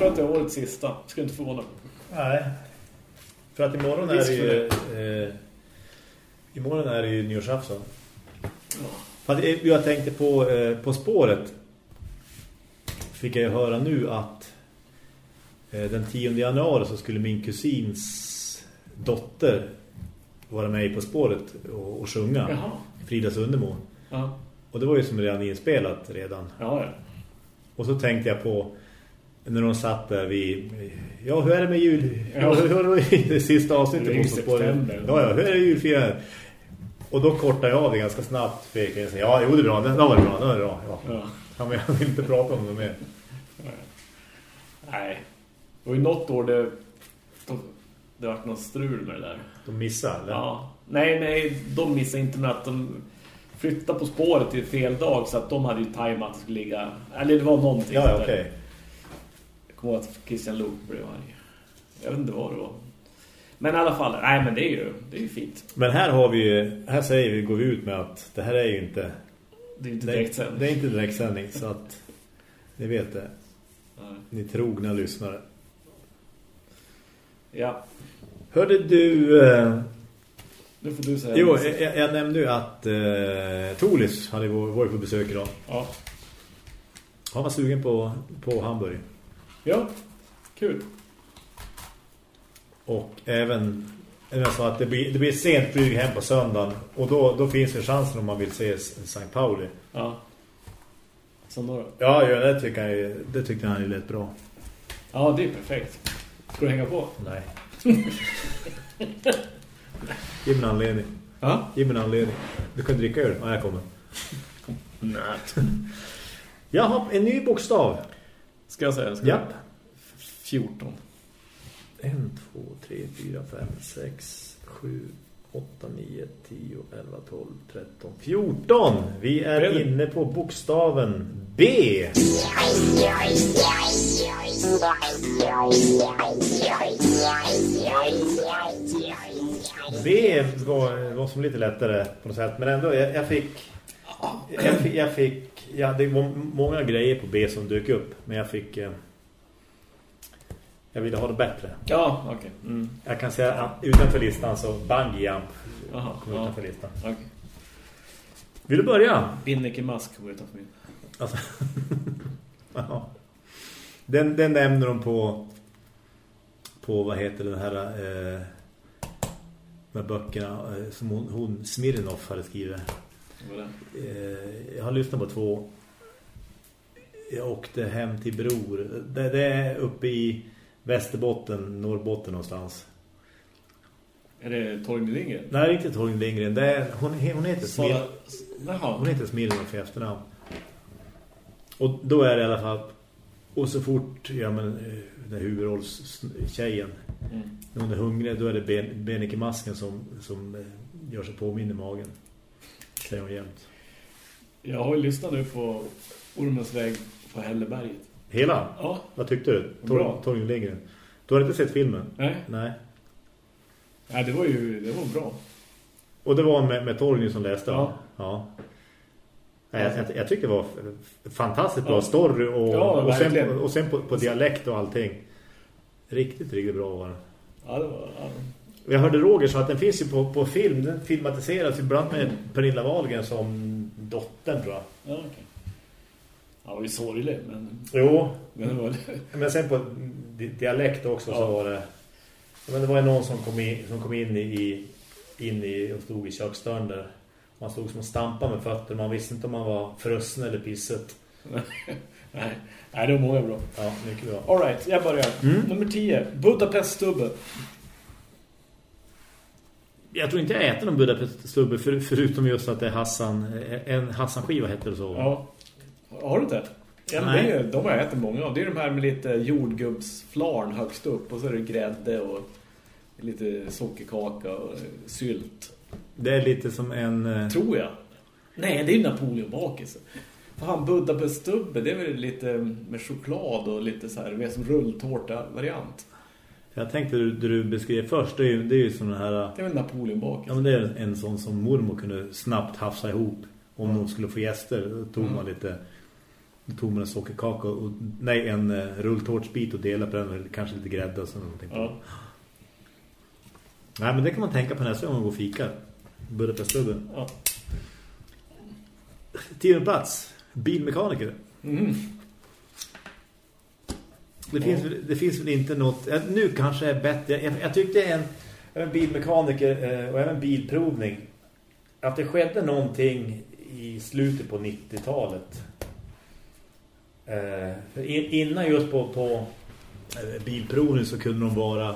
tror att det är årets sista. Ska inte förvåna. Nej. För att imorgon är det ju... Eh, imorgon är det ju nyårsafton. Ja. För att eh, jag tänkte på, eh, på spåret. Fick jag ju höra nu att eh, den 10 januari så skulle min kusins dotter vara med På spåret och, och sjunga. Jaha. Frida Sundemo. Ja. Och det var ju som redan inspelat redan. Ja, ja. Och så tänkte jag på när de satt där vid... Ja, hur är det med jul? Ja. Ja. Hur var det sista avsnittet på september. Ja, ja, hur är det julfirandet? Och då kortade jag av det ganska snabbt. För jag säga, ja, jo, det är bra. Det var det bra. Det var det bra. Ja. ja. Jag vill inte prata om det mer. Nej. Det var ju något år det, det var något strul med det där. De missar, eller? Ja. Nej, nej, de missade inte med att de flyttade på spåret till fel dag så att de hade ju tajmat att det skulle ligga... Eller det var någonting. Ja, okej. Jag kommer ihåg att Christian Luuk blev arg. Jag vet inte vad det var. Men i alla fall, nej men det är ju, det är ju fint. Men här har vi ju, här säger vi, går vi ut med att det här är ju inte... Det är inte Det, direktsänd. det är inte direktsändning, så att ni vet det. Nej. Ni trogna lyssnare. Ja, Hörde du... Eh, nu får du säga. jo, det. jag, jag nämnde ju att eh, Tolis hade varit på besök idag. Ja. Han var sugen på, på Hamburg. Ja, kul. Och även sa att det blir, det blir sent flyg hem på söndagen. Och då, då finns det chansen om man vill se St. Pauli. Ja. Så då. Ja, ja det, tycker jag, ju- det tyckte han är lite bra. Ja, det är perfekt. Ska du hänga på? Nej. Ge mig en anledning. Ja. Ge mig en anledning. Du kan dricka öl. Ja, jag kommer. Nej. Jag har en ny bokstav. Ska jag säga? Ska Japp. 14. 1, 2, 3, 4, 5, 6, 7, 8, 9, 10, 11, 12, 13, 14. Vi är inne på bokstaven B. B var, var som lite lättare på något sätt. Men ändå, jag, jag fick... Jag fick, jag fick ja, det var många grejer på B som dök upp. Men jag fick... Eh, jag ville ha det bättre. Ja, okej. Mm. Jag kan säga att utanför listan så bungee jump Jaha, kom ja. utanför listan. Okej. Vill du börja? Binneke Mask kommer utanför min. Alltså, ja. den, den nämner de på på vad heter den här eh, med böckerna eh, som hon, hon Smirnoff hade skrivit. Eh, jag har lyssnat på två. Jag åkte hem till Bror. Det, det är uppe i Västerbotten, Norrbotten någonstans. Är det Torgny Lindgren? Nej, inte Torgny Lindgren. Det är, hon, hon heter Smir, Sara... Hon heter Smirnoff i efternamn. Och då är det i alla fall och så fort ja, men, eh, den här huvudrollstjejen Mm. när hon är hungrig då är det ben, Benike Masken som, som eh, gör sig påminna i magen. Säger hon jämt. Jag har ju lyssnat nu på Ormens väg på Hälleberget. Hela? Ja. Vad tyckte du? Bra. Tor, Torgny Lindgren. Du har inte sett filmen? Nej. Nej. Nej, det var ju det var bra. Och det var med, med Torgny som läste? Ja. ja. Jag, jag, jag tyckte det var fantastiskt bra Ja. story och, Ja, och sen, och sen på, på dialekt och allting. Riktigt, riktigt bra var det. Ja, det var... Ja. Jag hörde Roger så att den finns ju på, på film. Den filmatiseras ibland med Pernilla Wahlgren som dottern tror jag. Ja. Ja, det var ju sorgligt, men... Jo, Men det var... men sen på di- dialekt också så Ja. var det... Men det var ju någon som kom in, som kom in i, in i och stod i köksdörren där. Man stod som och stampade med fötter. Man visste inte om man var frusen eller pisset. Nej. Nej, det var många bra. Ja, mycket bra. All right, jag börjar. Mm. Nummer 10. Budapest-stubbe. Jag tror inte jag äter någon Budapest-stubbe för, förutom just att det är Hassan. En Hassan-skiva heter det så. Ja. Har du inte? Ja, Nej. det är, de har jag ätit många av. Det är de här med lite jordgubbsflarn högst upp. Och så är det grädde och lite sockerkaka och sylt. Det är lite som en... eh, Tror jag. Nej, det är ju Napoleonbakelse. Fan, Budapest-stubbe, det är väl lite med choklad och lite så här, mer som rulltårta-variant. Jag tänkte det du, du beskrev först, det är ju, det är ju sån här... Det är väl Napoleonbakelse. Ja, men det är en sån som mormor kunde snabbt hafsa ihop. om Ja. de skulle få gäster. Då tog Mm. man lite då tog man en sockerkaka och nej, en uh, rulltårtsbit och delade på den kanske lite grädde och så någonting. på. Ja. Nej, men det kan man tänka på nästa gång man går och fikar. Budapeststubben. Ja. Tionde plats. Bilmekaniker. Mm. Det, Ja. finns, det finns väl inte något... Nu kanske är bättre. Jag, jag tyckte en, en bilmekaniker eh, och även bilprovning att det skedde någonting i slutet på 90-talet. Eh, innan just på, på eh, bilprovning så kunde de vara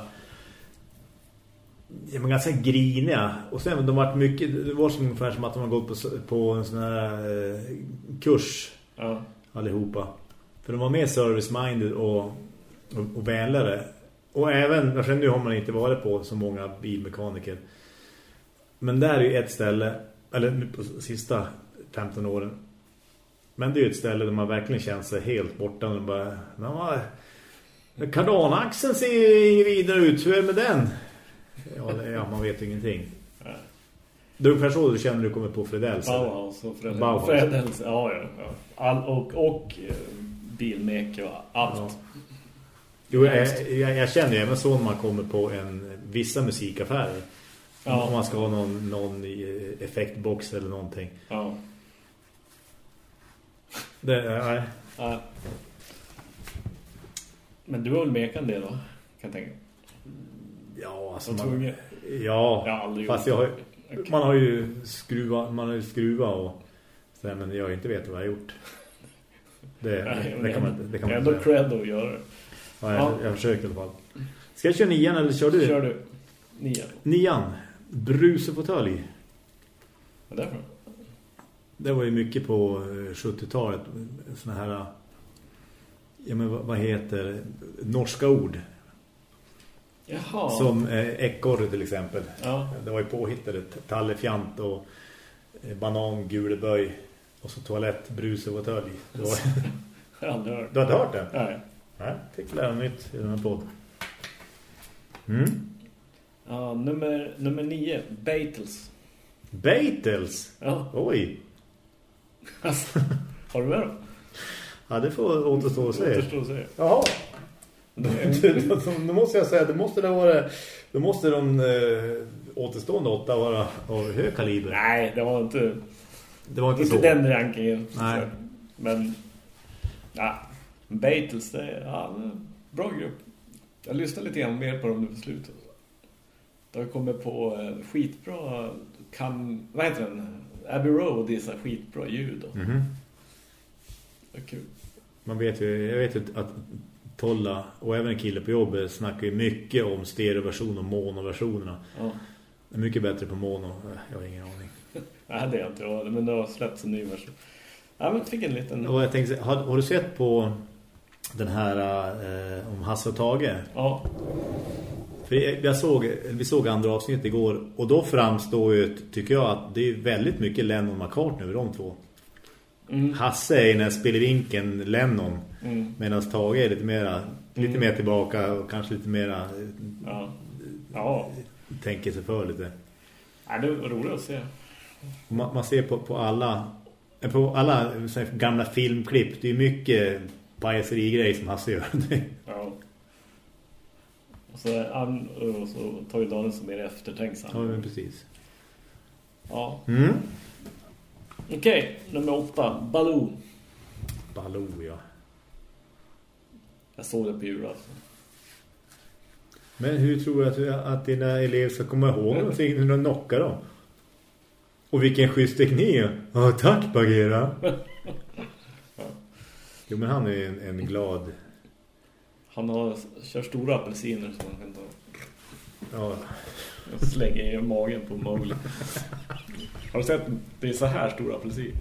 ja, men ganska griniga. Och sen de varit mycket, det var som ungefär som att de har gått på, på en sån här eh, kurs Ja. allihopa. För de var mer service-minded och, och, och vänligare. Och även, nu har man inte varit på så många bilmekaniker. Men där är ju ett ställe, eller på sista 15 åren. Men det är ju ett ställe där man verkligen känner sig helt borta. Och bara, "Nå, Kardanaxeln ser vidare ut, hur är det med den? Ja, det- ja man vet ingenting. Det är ungefär så du känner du kommer på Fredels. Bauhaus och Fredel. Bauhaus. Fredels, ja, ja. ja. All, och och eh, bilmeke och allt. Ja. Jo, jag, jag, jag känner även så när man kommer på en, vissa musikaffärer. Ja. Om man ska ha någon, någon i- effektbox eller någonting. Ja. Det, nej. ja. Men du har väl mekat en del då? Kan jag tänka. Ja, alltså Var man, ja, Jag fast jag har, Okej. man har ju skruva, man har ju skruva och så där, men jag inte vet vad jag har gjort. Det, Nej, det kan man, det kan man ändå inte säga. cred att göra det. Ja, jag, Ja. jag har försökt i alla fall. Ska jag köra nian eller kör du? Kör du. Nio. Nian, brusefåtölj. Vad är det för? Det var ju mycket på eh, 70-talet såna här ja men vad, vad heter norska ord Jaha. som eh, ekorre till exempel. Ja. Det var ju påhittade tallefjant och eh, banan, guleböj och så toalett, brus och fåtölj. Det var- Jag har aldrig hört. Du har inte hört det? Nej. Nej, fick lära mig nytt i den här podden. Mm. Ja, nummer, nummer nio. Beatles. Beatles! Ja. Oj! Alltså, har du med dem? Ja, det får återstå att se. Återstår att se. Jaha. Då, måste jag säga, då måste det vara då måste de eh, återstående åtta vara av hög kaliber. Nej, det var inte, Det var inte, inte så. den rankingen. Nej. Men ja, Beatles, det är ja, bra grupp. Jag lyssnar lite grann mer på dem nu på slutet. Det har kommit på skitbra kan, vad heter den? Abbey Road är så skitbra ljud. Och, Mhm. det är kul. Man vet ju, jag vet ju att Tolla och även en kille på jobbet snackar ju mycket om stereoversion och monoversionerna. Ja. Det är mycket bättre på mono. Jag har ingen aning. Nej, det är inte jag. Men det har släppts en ny version. Ja, men fick en liten... Och jag tänkte, har, har du sett på den här eh, om Hasse och Tage? Ja, För jag, jag såg, vi såg andra avsnitt igår och då framstår ju, tycker jag, att det är väldigt mycket Lennon och McCartney över de två. mm, Hasse är i den här spelvinkeln Lennon mm, medan Tage är lite mera, lite Mm. mer tillbaka och kanske lite mera ja. Ja, tänker sig för lite. ja det var roligt att se. Man, man ser på, på alla eh, på alla här gamla filmklipp, det är mycket pajaseri-grej som Hasse gör. Ja. Och så, är han, och så tar ju Daniel som mer eftertänksam. ja, men precis. Ja. Mm. Okej, nummer åtta. Baloo. Baloo, ja. Jag såg det på julafton. Men hur tror du att, att dina elever ska komma ihåg någonting när de knockar dem? Och vilken schysst teknik. Ja, tack Bagheera. Jo, men han är en, en glad... Han har, kör stora apelsiner som man kan ta Ja, och slänga i magen på Mowgli. Har du sett? Det är så här stora apelsin.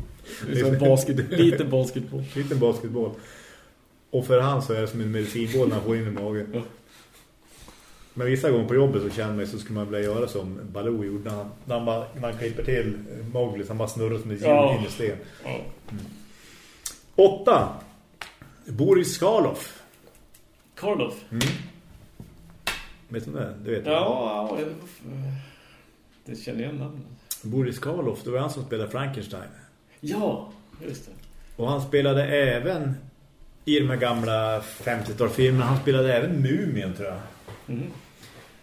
Det är som en basket, liten basketboll. liten basketboll. Och för han så är det som en medicinboll när han får in i magen. Ja. Men vissa gånger på jobbet så känner man så skulle man vilja göra som Baloo gjorde. När han, när han, bara, när han klipper till Mowgli så han bara snurrar som ett hjul Ja. in i sten. Ja. Åtta. Boris Karloff. Karloff. Mm. Vet du det? Du vet Ja, ja, det- känner jag namnet. Boris Karloff, det var han som spelade Frankenstein. Ja, just det. Och han spelade även i de här gamla 50-talsfilmerna, han spelade även Mumien tror jag. Mm.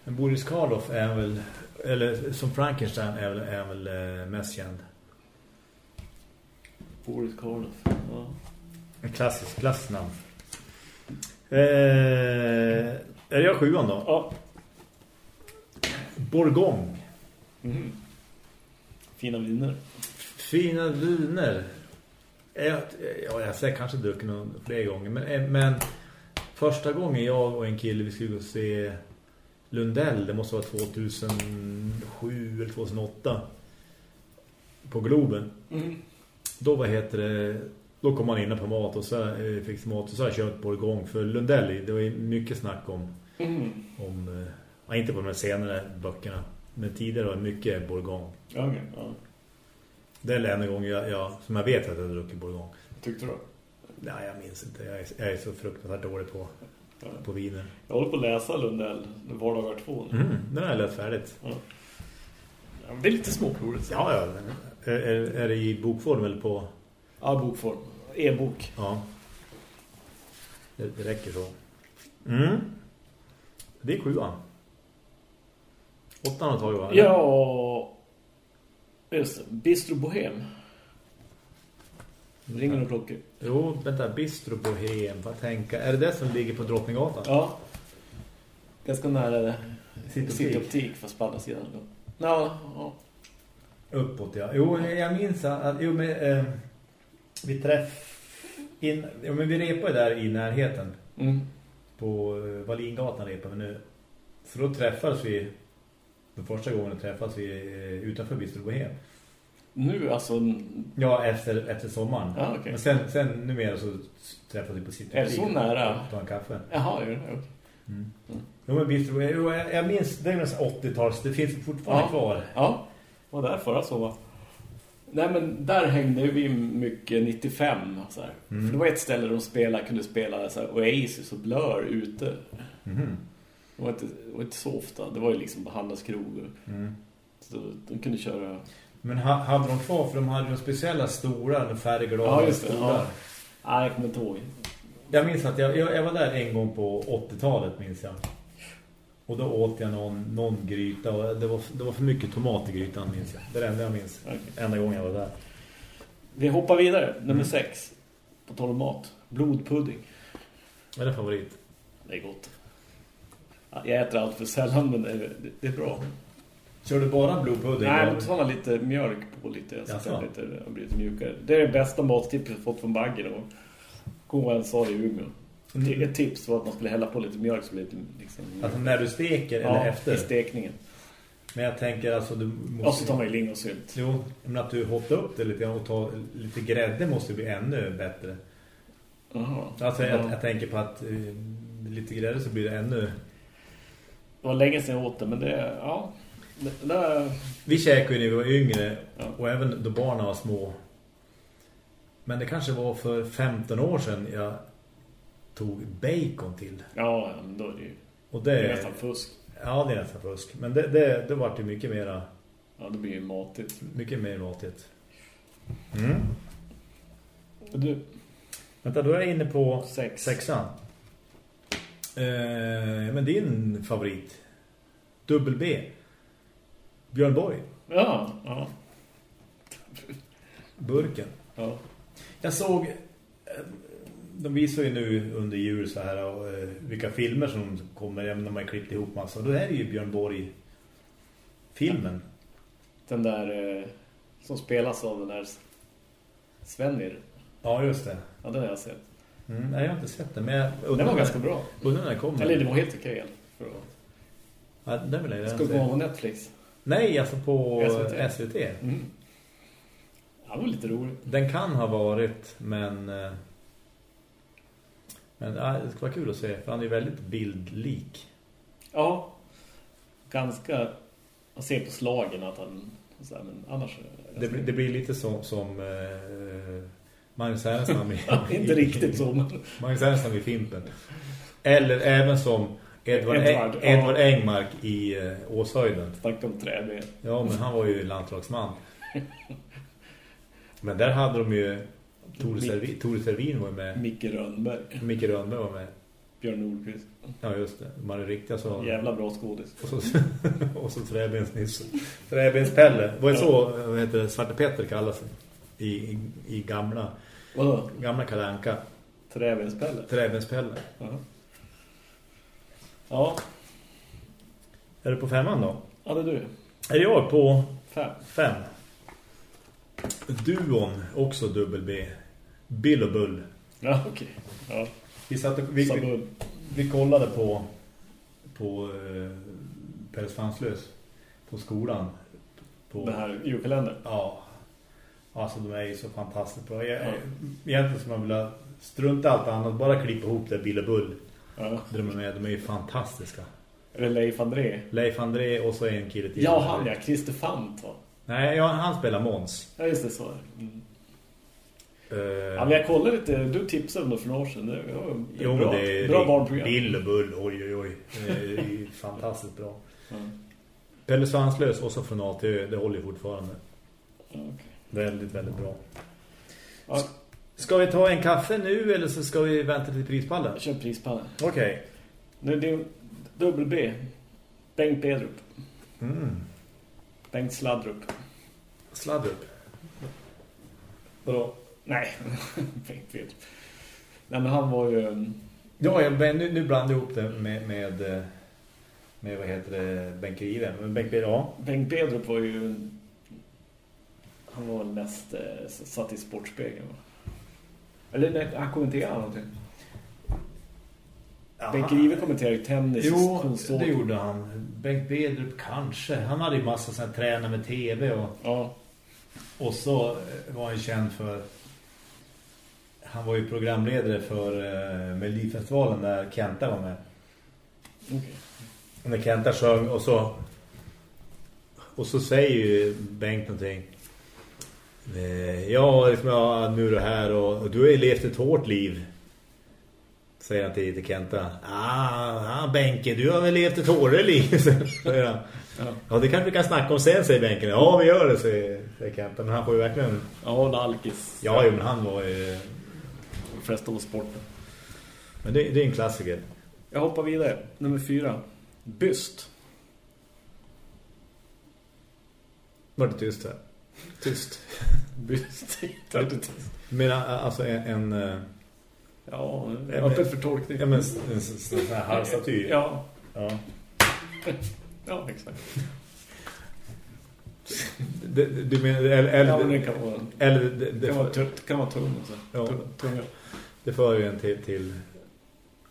Men Boris Karloff är väl, eller som Frankenstein är väl, är väl eh, mest känd. Boris Karloff. Ja. En klassisk klassnamn. Eh, är jag sjuan då? ja. Bourgogne. Mm. Fina viner. Fina viner. Jag, ja, jag har kanske druckit någon fler gånger. Men, eh, men första gången jag och en kille vi skulle gå och se Lundell, det måste vara 2007 eller 2008 på Globen. Mm. Då vad heter det då kom man in på mat och så eh, fick mat och så har jag på igång för Lundelli. Det var mycket snack om, Mm. om eh, ja, inte på de här senare böckerna, men tidigare var det mycket Bourgogne. Okej. Ja. Det är den enda gången jag, jag, som jag vet att jag druckit Bourgogne. Tyckte du? Nej, jag minns inte. Jag är, jag är så fruktansvärt dålig på, Ja. på viner. Jag håller på att läsa Lundell vardagar två nu. Mm, den har jag läst färdigt. Ja. Det är lite småproligt. Ja, ja. Är, är, är det i bokform eller på... Ja, bokform. E-bok. Ja. Det, det räcker så. Mm. Det är sjuan. Åttan har tagit va? Ja, just det. Bistro Bohem. Ringer några klockor. Jo, vänta. Bistro Bohem. Vad tänka? Är det det som ligger på Drottninggatan? Ja. Ganska nära City City Optik. Optik, fast på andra sidan. Ja, ja. Uppåt, ja. Jo, jag minns att... Jo, men, eh, vi träff... In, jo, men vi repade där i närheten. Mm. På eh, Wallingatan repade vi nu. Så då träffades vi... För första gången träffades vi eh, utanför Bistro Bohem. Nu alltså... Ja, efter, efter sommaren. Ja, okej. Men sen, sen numera så träffas vi på City Är det så nära? Ta en kaffe. Jaha, är det okej. Mm. Jo, men Bistro, jag, jag minns, det är nästan 80-tals, det finns fortfarande Ja. kvar. Ja, var där förra sommaren. Nej, men där hängde vi mycket 95. Så. Mm. För det var ett ställe där de spelade, kunde spela så här, Oasis och Blur ute. Mhm. Det var, inte, det var inte så ofta. Det var ju liksom på handelskrog. Mm. Så de kunde köra... Men ha, hade de kvar, för de hade ju speciella stora färgglada Ja, just det, stolar. ja. Nej, jag kommer inte ihåg. Jag minns att jag, jag, jag var där en gång på 80-talet, minns jag. Och då åt jag någon, någon gryta och det var, det var för mycket tomat i grytan, minns jag. Det är det enda jag minns. Okej. Enda gången jag var där. Vi hoppar vidare. Nummer Mm. sex. På tal om mat. Blodpudding. Vad är det favorit? Det är gott. Ja, Jag äter allt för sällan, men det är, det är bra. Kör du bara blodpudding? Nej, men tar lite mjölk på lite. Så Jaså? det lite, blir lite mjukare. Det är det bästa mattippet jag fått från Baggen. Och KN sa det i Umeå. Mm. Ett tips var att man skulle hälla på lite mjölk så det liksom... Alltså när du steker ja, eller efter? i stekningen. Men jag tänker alltså du måste... Och så tar man ju lingonsylt. Jo, men att du hotar upp det lite och tar lite grädde måste bli ännu bättre. Jaha. Alltså jag, Ja. jag tänker på att eh, lite grädde så blir det ännu... Det var länge sedan jag åt det, men det... Ja, det, det är... Vi käkade ju när vi var yngre Ja. och även då barnen var små. Men det kanske var för 15 år sedan jag tog bacon till. Ja, men då är det ju... Och Det det, är nästan fusk. Ja, det är nästan fusk. Men det, det, det var det mycket mera, Ja, det blir ju matigt. mycket mer matigt. Mm. Du, Vänta, då är jag inne på sex. sexan. Eh, men din favorit. Dubbel B. Björn Borg. Ja, ja. Burken. ja. Jag såg... eh, De visar ju nu under jul så här och, eh, vilka filmer som kommer när man klippt ihop massa. Då är det ju Björn Borg filmen. Den där eh, som spelas av den där Svenir. Ja, just det. Ja, den har jag sett. Mm, nej, jag har inte sett den. Men jag undrar Den var ganska bra. Undrar när den kommer. Eller det var helt okej. För att... Ja, den vill jag Ska gå på Netflix. Nej, alltså på SVT. SVT. Mm. Ja, det var lite roligt. Den kan ha varit, men... eh, Men ja, det ska vara kul att se, för han är väldigt bildlik. Ja, ganska... Man ser på slagen att han... Så här, men annars... Det, blir- det blir lite som, som eh, Magnus Härenstam i, inte riktigt men... Magnus Härenstam i Fimpen. Eller även som Edvard, Edvard, Edvard, ja. Edvard Engmark i eh, Åshöjden. Snacka om träben. Ja, men han var ju landslagsman. Men där hade de ju Tore Servin, Tore Servin var med. Micke Rönnberg. Micke Rönnberg var med. Björn Nordqvist. Ja, just det. Man är riktiga så. Jävla bra skådis. Och så, och så Träbensnisse. Träbenspelle. Vad är så, vad heter det, Svarte Petter kallas det. I, i, i gamla, Vadå? gamla kalanka. Träbenspelle. Träbenspelle. Ja. Ja, Är du på femman då? ja det är du. Är jag på Fem. fem? Duon, också dubbel B. Bill och Bull. Ja, okej. Ja, Vi, satt, och- vi, vi, kollade på på eh, Pelles Fanslös på skolan. På, Den här julkalendern. Ja. Alltså de är ju så fantastiskt bra. Jag, Ja. Egentligen skulle man vilja strunta allt annat. Bara klippa ihop det Bill och Bull. Ja. Är med. De är ju fantastiska. Är det Leif André? Leif André och så en kille till. Ja, han ja. Christer Fant va? Nej, ja, han spelar Måns. Ja, just det så. Mm. Eh, Ja, men jag kollade lite. Du tipsade om det för några år sedan. Det jo, bra, det är bra barnprogram. Bill och Bull. Oj, oj, oj. Fantastiskt bra. Ja. Pelle Svanslös och så från A till Ö. Det håller ju fortfarande. Okej. Väldigt, väldigt bra. Ja, Ska vi ta en kaffe nu eller så ska vi vänta till prispallen? kör prispallen. Okej. Nu det är dubbel B. Bengt Bedrup. Mm. Bengt Sladrup. Sladdrup. Vadå? Nej, Bengt Bedrup. Nej, men han var ju... um, Ja, jag, nu, nu blandar jag ihop det med, med, eh, med vad heter det, Bengt Rive. Men Bengt Rive, ja. Bengt Bedrup var ju... Han var mest eh, satt i sportspegeln va? Eller nej, han kommenterade någonting. Bengt Rive kommenterade tennis. Jo, det gjorde han. Bengt Bedrup kanske. Han hade ju massa sådana tränare med tv och, Ja, och så eh, var han känd för... Han var ju programledare för uh, Melodifestivalen där Kenta var med. Och när Kenta sjöng och så och så säger ju Bengt någonting. Eh, Ja, liksom, ja, nu du här och, och du har ju levt ett hårt liv. Säger han till, till Kenta. Ah, ah, Benke, du har väl levt ett hårdare liv, säger han. Ja. Ja, det kanske vi kan snacka om sen, säger Benken. Ja, vi gör det, säger, säger Kenta. Men han får ju verkligen... Ja, en alkis. Ja, jo, men han var ju... Flesta av sporten. Men det, det är en klassiker. Jag hoppar vidare. Nummer fyra. Byst. Var det tyst här? Tyst. Är tyst. Men alltså en... en eh, Ja, men- öppet för tolkning. Ja, men en, en, en sån här halvstaty. Ja, Ja. ja exakt. Du, du menar... Eller, Ja, men det eller, kan vara, eller det, det, kan vara, tunt, kan vara tung. Alltså. Ja. Tung- Tunga. det för ju en till, till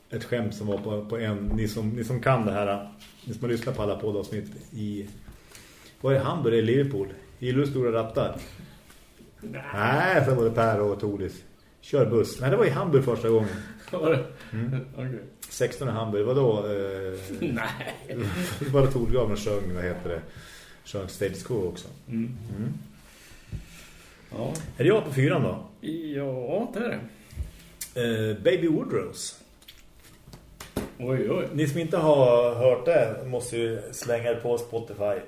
ett skämt som var på, på en... Ni som, ni som kan det här, ni som har lyssnat på alla poddavsnitt i... Vad är Hamburg i Liverpool? I du stora rattar? Nej, så var det Per och Toris. Kör buss. Nej, det var i Hamburg första gången. Var det? Mm. Okej. 16 i Hamburg, vadå? Eh, Nej. det var det Torgaven sjöng, vad heter det? Sjöng Stage Quo också. Mm. Mm. Ja. Är det jag på fyran då? ja, det är det. Eh, Baby Woodrose. Oj, oj. Ni som inte har hört det måste ju slänga det på Spotify.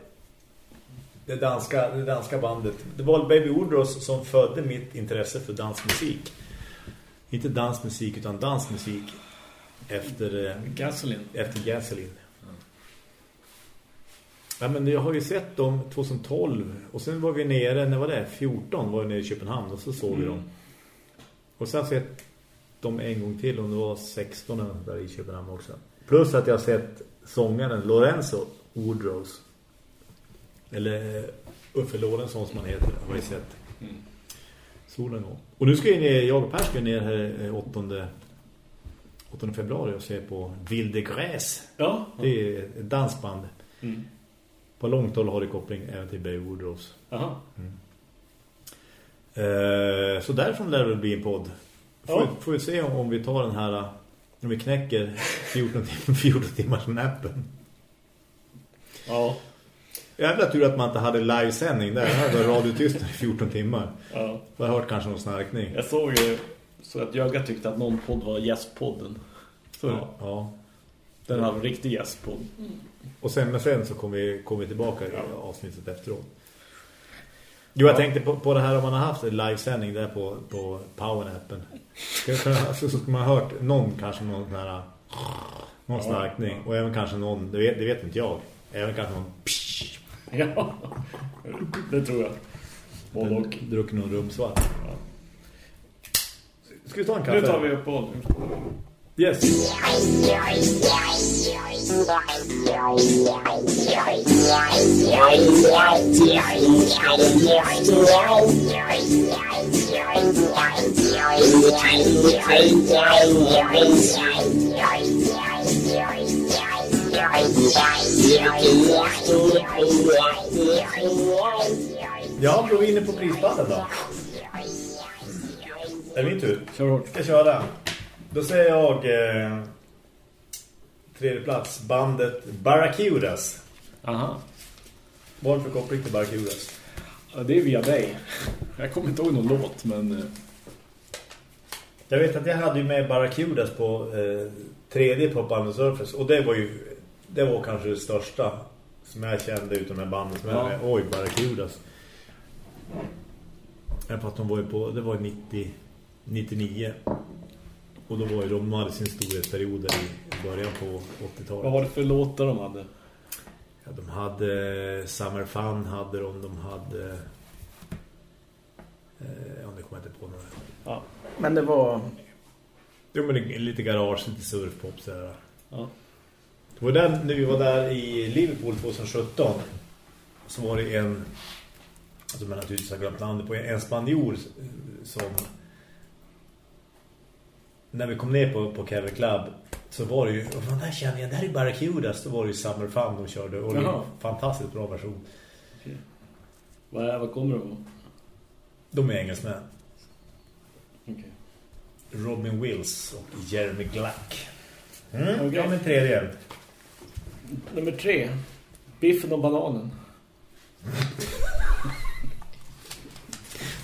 Det danska, det danska bandet. Det var Baby Woodrose som födde mitt intresse för dansmusik. Inte dansmusik utan dansmusik. Efter, eh, Gasoline. efter Gasoline. Ja, men jag har ju sett dem 2012 och sen var vi nere, när var det? 14 var vi nere i Köpenhamn och så såg vi Mm. dem. Och sen sett dem en gång till och det var 16 eller där i Köpenhamn också. Plus att jag har sett sångaren Lorenzo Woodrose. Eller eh, Uffe Lorentzon som han heter, har jag sett. Mm. Solen gång. Och nu ska jag, ner, jag och Per ska ner här eh, 8, 8 februari och se på Vilde Gräs. Ja. Det är ett dansband. Mm. På långt håll har det koppling även till Bay Woodrose. Jaha. Eh, så därifrån lär det bli en podd. Får, Ja. får vi se om, om vi tar den här om vi knäcker 14, tim 14 timmars nappen. Ja. Jävla tur att man inte hade livesändning där. Det hade varit radiotystnad i 14 timmar. ja. Jag har hört kanske någon snarkning. Jag såg ju så att Jöga tyckte att någon podd var gästpodden. Så Ja. ja. den var en riktig gästpodd. Och sen, men sen så kommer vi, kommer vi tillbaka i Ja. avsnittet efteråt. Jo, jag tänkte på, på det här om man har haft en livesändning där på, på powerappen. Så skulle man ha hört någon kanske någon sån här någon snarkning. Och även kanske någon, det vet, det vet inte jag. Även kanske någon psh, Ja, det tror jag. Både och. druckit någon rumsvart. Ja. Ska vi ta en kaffe? Nu tar vi uppehåll. Yes. Ja, då är vi inne på prisbandet då. Är det min tur? Kör hårt. Ska köra. Då säger jag eh, tredje plats, bandet Barracudas. Aha. Vad för koppling till Barracudas? Ja, det är via dig. Jag kommer inte ihåg någon låt, men... eh, Jag vet att jag hade ju med Barracudas på eh, tredje på Band Surface. Och det var ju det var kanske det största som jag kände utom de här banden som Ja. jag med. Oj, Barracudas. Jag att de var ju på, det var ju 90, 99. Och då var ju de hade sin storhetsperiod i början på 80-talet. Vad var det för låtar de hade? Ja, de hade Summer Fun hade de, de hade eh, ja, det kommer jag inte på några. Ja. Men det var... Jo, men lite garage, lite surfpop så här. Ja. Det var den, när vi var där i Liverpool 2017 så var det en alltså man naturligtvis har glömt namnet på en spanjor som när vi kom ner på, på Kevin Club så var det ju, vad fan där känner jag, det här är Barracudas, då var det ju Summer Fun de körde och Jaha. en fantastiskt bra version. Vad, är- vad kommer det på? De är engelsmän. Okej. Robin Wills och Jeremy Glack. Mm, Okej. Ja, men tredje. Nummer tre. Biffen och bananen.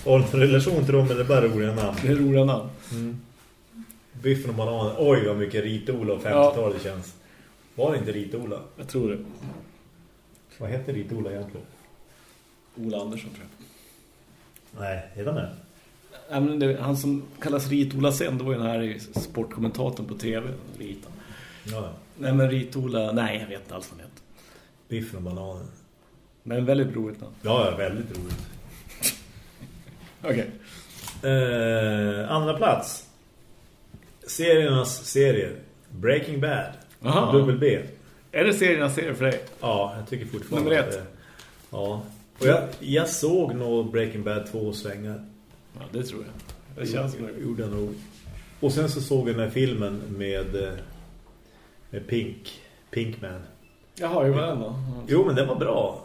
Och en relation till dem det bara roliga namn. Det är roliga namn. Biffen och bananen. Oj, vad mycket Rita-Ola och 50-tal det känns. Var det inte Rita-Ola? Jag tror det. Vad heter Rita-Ola egentligen? Ola Andersson tror jag. Nej, heter han det? Ja, men det, han som kallas Rit-Ola sen, det var ju den här sportkommentatorn på tv, Rita. Ja, Nej men Rit-Ola, nej jag vet inte alls vad han heter. Biffen och bananen. Men väldigt roligt namn. Ja, väldigt roligt. Okej. Eh, andra plats. Seriernas serie. Breaking Bad. Aha. Dubbel B. Är det serierna serier för dig? Ja, jag tycker fortfarande Nummer ett. det- Ja. Och jag, jag såg nog Breaking Bad två svängar. Ja, det tror jag. Det känns som det. Gjorde jag nog. Och sen så såg jag den här filmen med, eh, med Pink. Pinkman. Jaha, hur var den då? Jo, men den var bra.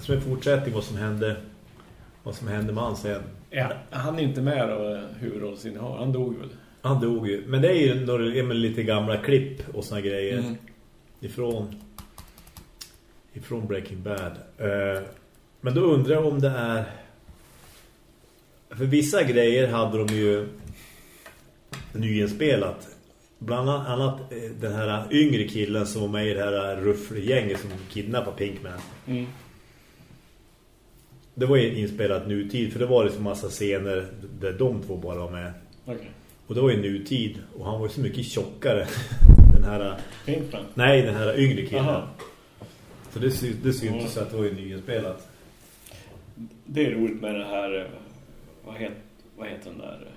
Som en fortsättning vad som hände vad som hände med han sen. Ja, han är inte med då, huvudrollsinnehavare. Han dog väl? Han dog ju. Men det är ju några lite gamla klipp och såna grejer Mm. ifrån ifrån Breaking Bad. Eh, men då undrar jag om det är för vissa grejer hade de ju nyinspelat. Bland annat eh, den här yngre killen som var med i det här ruffgänget som kidnappade Pinkman. Mm. Det var ju inspelat nutid för det var så massa scener där de två bara var med. Okej. Och det var ju nutid och han var ju så mycket tjockare. Den här Pinkman. nej, den här yngre killen. Aha. Så det, det syntes Mm. att det var ju nyinspelat. Det är roligt med det här... eh, Vad heter, vad heter den där eh,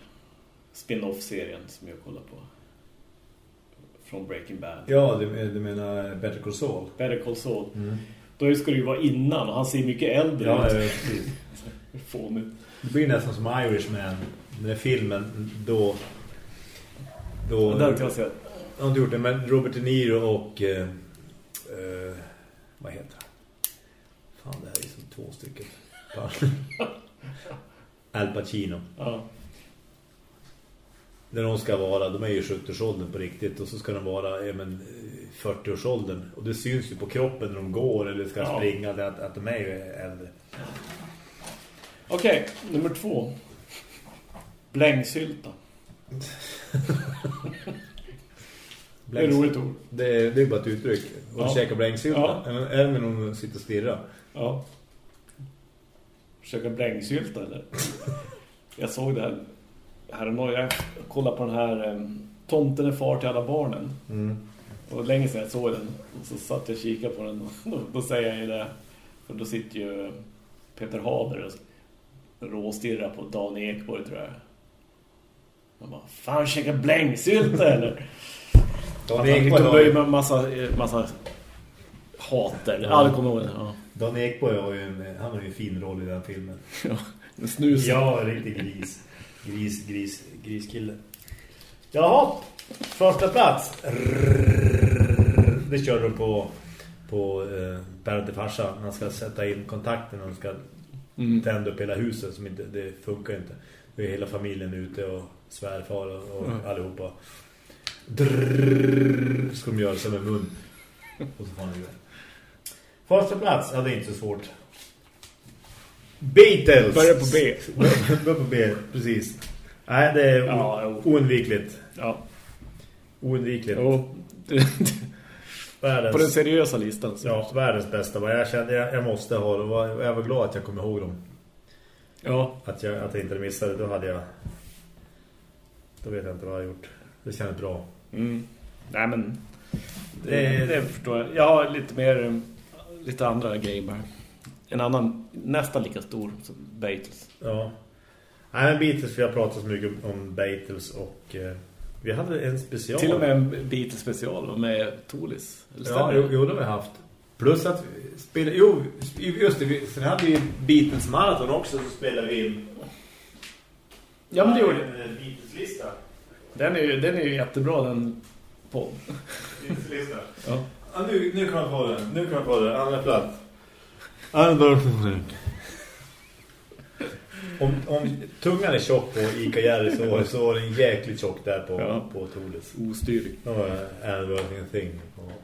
spin-off-serien som jag kollar på? Från Breaking Bad. Ja, du, du menar Better Call Saul? Better Call Saul. Då ska det ju vara innan han ser mycket äldre Ja, ut. eh, precis. Fånigt. Det blir nästan som Irishman. Den filmen, då... då Ja, den kan jag säga. Jag har inte gjort det, men Robert De Niro och... Eh, eh, vad heter han? Fan, det här är som två stycken. Al Pacino. Ja. Där de ska vara, de är ju 70-årsåldern på riktigt och så ska de vara ja, men, eh, 40-årsåldern. Och det syns ju på kroppen när de går eller ska Ja. springa att, att de är ju äldre. Okej, nummer två. Blängsylta. Det är ett roligt ord. Det är, det är bara ett uttryck. Och Ja. käka blängsylta. Ja. Det när de sitter och stirrar? Ja. försöka blängsylta eller? jag såg det här häromdagen. Jag kollade på den här um, Tomten är far till alla barnen. Mm. Och länge sedan jag såg den. Och så satt jag och kikade på den. Och då, då säger jag ju det. För då sitter ju Peter Haber och råstirrar på Dan Ekborg tror jag. Man bara, fan käka blängsylta eller? Dan Ekborg har ju en massa, massa hater. Ja, det kommer ihåg. Ja. Dan Ekborg har ju en, han har ju en fin roll i den filmen. Ja, en snus. Ja, riktig gris. Gris, gris, griskille. Jaha, första plats. Det kör du på på eh, Bära till farsa. Han ska sätta in kontakten och han ska Mm. tända upp hela huset som inte, det funkar inte. Det är hela familjen ute och svärfar och, och Mm. allihopa. Drrrr, ska de göra sig med mun. Och så får han det. Första plats, ja det är inte så svårt. Beatles! Börja på B. Börja på B, precis. Nej, det är Ja, oundvikligt. Ja. Oundvikligt. Jo. Världens, På den seriösa listan. Så. ja, världens bästa. Jag kände jag, jag måste ha. Och Jag var glad att jag kom ihåg dem. Ja. Att jag, att jag inte missade. Då hade jag... Då vet jag inte vad jag gjort. Det kändes bra. Mm. Nej men det, Det- det förstår jag. Jag har lite mer um, lite andra grejer bara. En annan nästan lika stor som Beatles. Ja. Nej, men Beatles, vi har pratat så mycket om Beatles och eh, vi hade en special. Till och med en Beatles special med Tolis. Ja, jo, jo, det har vi haft. Plus att vi spelade... Jo, just det. Vi, sen hade vi Beatles Marathon också så spelade vi in... Ja men det gjorde eh, Beatles-lista. den är ju den är ju jättebra den på. Beatles-lista. Ja. Ja, nu, nu kan man få den. Nu kan man få den. Andra plats. Om, om tungan är tjock på Ica Jerry så, var- så var den jäkligt tjock där på, Ja. på Toles. Ostyrlig. Då var det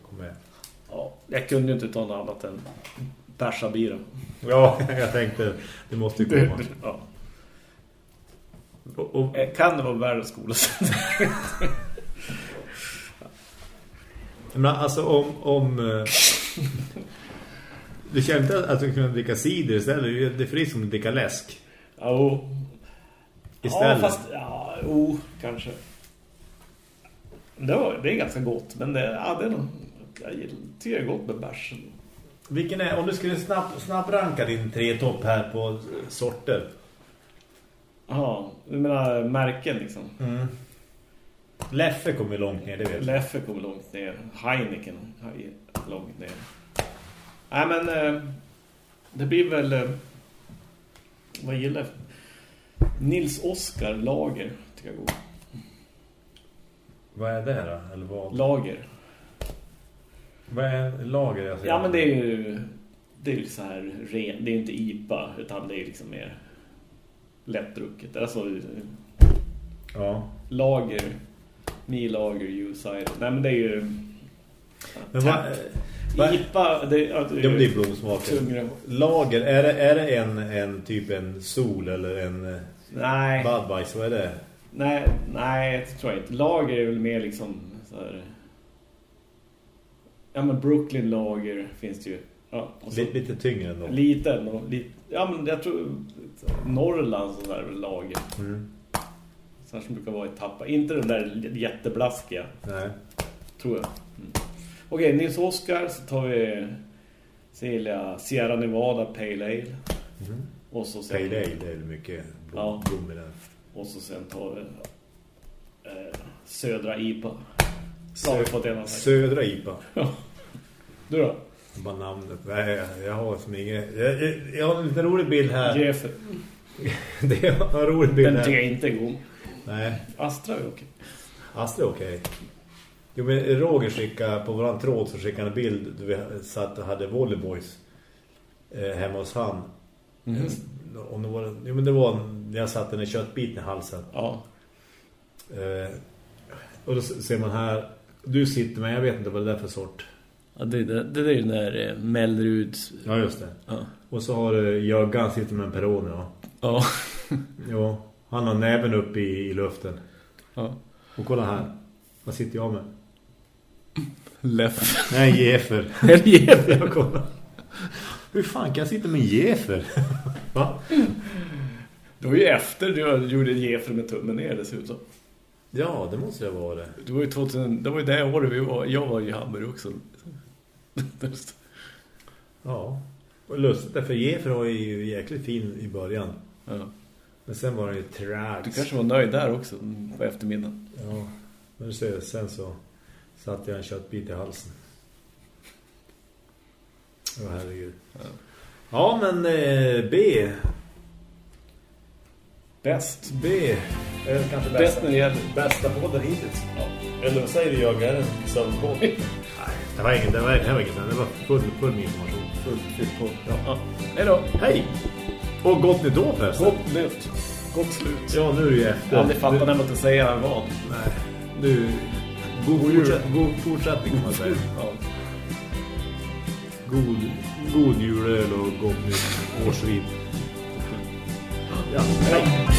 kom med. Ja, jag kunde ju inte ta något annat än Persa bira. Ja, jag tänkte det måste ju komma. Ja. Och, och, Eh, Kan det vara världens skola? men alltså om... om eh, du inte att du kunde dricka cider istället? Det är fritt som att dricka läsk. Ja, jo. Istället. Ja, fast, ja, jo, kanske. Det, var, det är ganska gott, men det, ja, det är nog, jag tycker det är gott med bärs. Vilken är, om du skulle snabb, snabb ranka din tre topp här på sorter. Ja, du menar märken liksom. Mm. Leffe kommer långt ner, det vet jag. Leffe kommer långt ner. Heineken långt ner. Nej, men eh, det blir väl... Eh, vad gillar jag? Nils Oskar Lager tycker jag går. Vad är det här då? Eller vad? Lager. Vad är lager? Alltså, Ja, men det är ju det är ju så här ren, det är ju inte IPA utan det är liksom mer lättdrucket. Alltså Ja. lager, me lager, you cider. Nej men det är ju Men vad... IPA, det, ja, det Ja, det är blomsmaker. Tungre. Lager, är det, är det en, en typ en sol eller en eh, Nej, Budweiser? Vad är det? nej, nej, det tror jag inte. Lager är väl mer liksom så här, Ja men Brooklyn lager finns det ju. Ja, så, Lite, lite tyngre ändå. liten och lite, ja men jag tror Norrland så där är väl lager. Mm. Så här som brukar vara i tappa. Inte den där jätteblaskiga, Nej. tror jag. Okej, Nils Oskar så tar vi Celia Sierra Nevada Pale Ale. Mm. Och så sen, Pale Ale, det är mycket blom, Ja. blom i den. Och så sen tar vi eh, Södra IPA. Så har vi fått en Södra IPA. Du då? Bara namnet. Nej, jag- har som inget... Jag, jag, jag har en lite rolig bild här. Jeff. Det är en rolig bild Den här. tycker jag inte är god. Nej, Astra är okej. Astra är okej. Jo, men Roger skickade på våran tråd så skickade han en bild då vi satt och hade volleyboys eh, hemma hos han. Mhm. Om det var, jo, men det var när jag satte en köttbit i halsen. Ja. Eh, och då ser man här, du sitter med, jag vet inte vad det är för sort. ja det, det, det är ju den där eh, Melleruds... Ja, just det. Ja. Och så har du Jöggan sitter med en Peroni, ja. Ja. Jo, han har näven upp i, i luften. ja. Och kolla här. Vad sitter jag med? Leff. Nej, Jefer. Eller Jeff. Jag kollar. Hur fan kan jag sitta med Jefer? Va? Det var ju efter du gjorde Jeffrey med tummen ner dessutom. Ja, det måste det vara. Det var ju 2000, det var ju det året vi var, jag var i Hamburg också. ja. Och lustigt, därför Jeffrey var ju jäkligt fin i början. Ja. Men sen var den ju trags. Du kanske var nöjd där också på eftermiddagen. Ja, men du ser, sen så satte jag en köttbit i halsen. Åh herregud. Ja. Ja, men eh, B. Bäst. B är kanske Bäst bästa, när det gäller. bästa podden hittills. Ja. Eller vad säger du, jag är en sömnpodd? Nej, det var inget, det var, det var inget, det var full, full information. Fullt fyllt på. Ja. Hej då. Hej! Och gott nytt år förresten. Gott nytt. Gott slut. Ja, nu är det ju Jag efter. har aldrig fattat Nu- när man inte säger vad. Nej, nu... God, God jul. god fortsättning kan man säga. Ja. God, god julöl och gott nytt årsvin. Ja, hej!